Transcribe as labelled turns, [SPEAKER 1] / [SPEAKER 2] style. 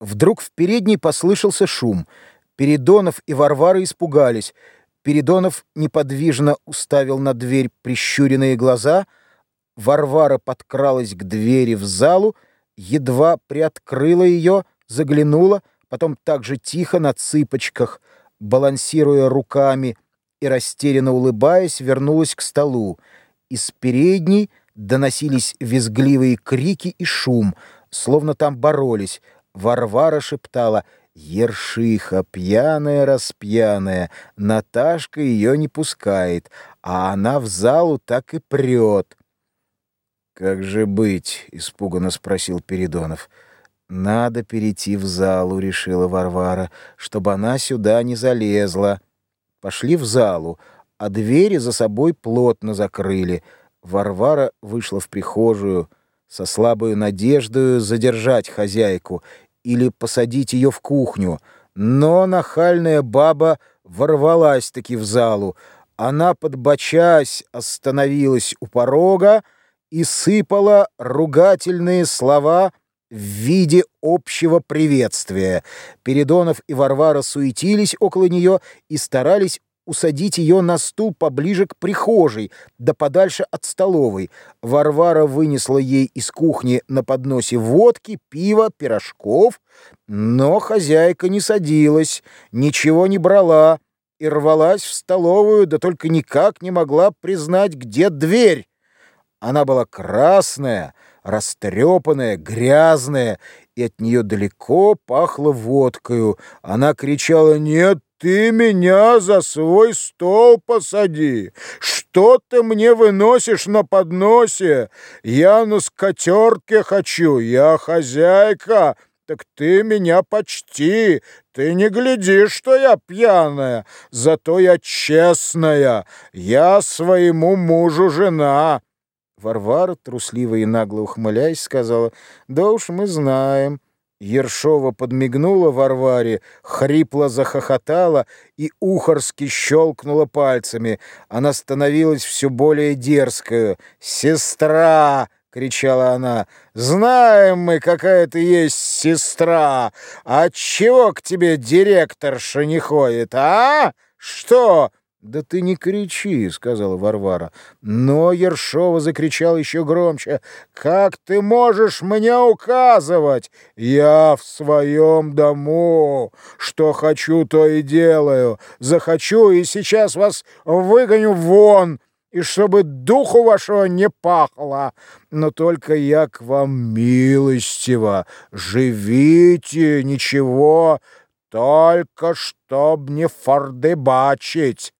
[SPEAKER 1] Вдруг в передней послышался шум. Передонов и Варвара испугались. Передонов неподвижно уставил на дверь прищуренные глаза. Варвара подкралась к двери в залу, едва приоткрыла ее, заглянула, потом так же тихо на цыпочках, балансируя руками и растерянно улыбаясь, вернулась к столу. Из передней доносились визгливые крики и шум, словно там боролись — Варвара шептала «Ершиха, пьяная-распьяная, Наташка ее не пускает, а она в залу так и прет». «Как же быть?» — испуганно спросил Передонов. «Надо перейти в залу», — решила Варвара, «чтобы она сюда не залезла». Пошли в залу, а двери за собой плотно закрыли. Варвара вышла в прихожую со слабой надеждой задержать хозяйку или посадить ее в кухню, но нахальная баба ворвалась-таки в залу. Она, подбочась, остановилась у порога и сыпала ругательные слова в виде общего приветствия. Передонов и Варвара суетились около нее и старались усадить ее на стул поближе к прихожей, да подальше от столовой. Варвара вынесла ей из кухни на подносе водки, пива, пирожков, но хозяйка не садилась, ничего не брала и рвалась в столовую, да только никак не могла признать, где дверь. Она была красная, растрепанная, грязная, и от нее далеко пахло водкою. Она кричала «Нет, ты меня за свой стол посади! Что ты мне выносишь на подносе? Я на скатертке хочу, я хозяйка!» Так ты меня почти, ты не гляди, что я пьяная, зато я честная, я своему мужу жена. Варвара, трусливо и нагло ухмыляясь, сказала, да уж мы знаем, Ершова подмигнула Варваре, хрипло захохотала и ухорски щелкнула пальцами. Она становилась все более дерзкою. «Сестра!» — кричала она. «Знаем мы, какая ты есть сестра! Отчего к тебе директорша не ходит, а? Что, «Да ты не кричи», — сказала Варвара. Но Ершова закричал еще громче. «Как ты можешь мне указывать? Я в своем дому. Что хочу, то и делаю. Захочу, и сейчас вас выгоню вон, и чтобы духу вашего не пахло. Но только я к вам милостиво. Живите, ничего, только чтоб не фордыбачить».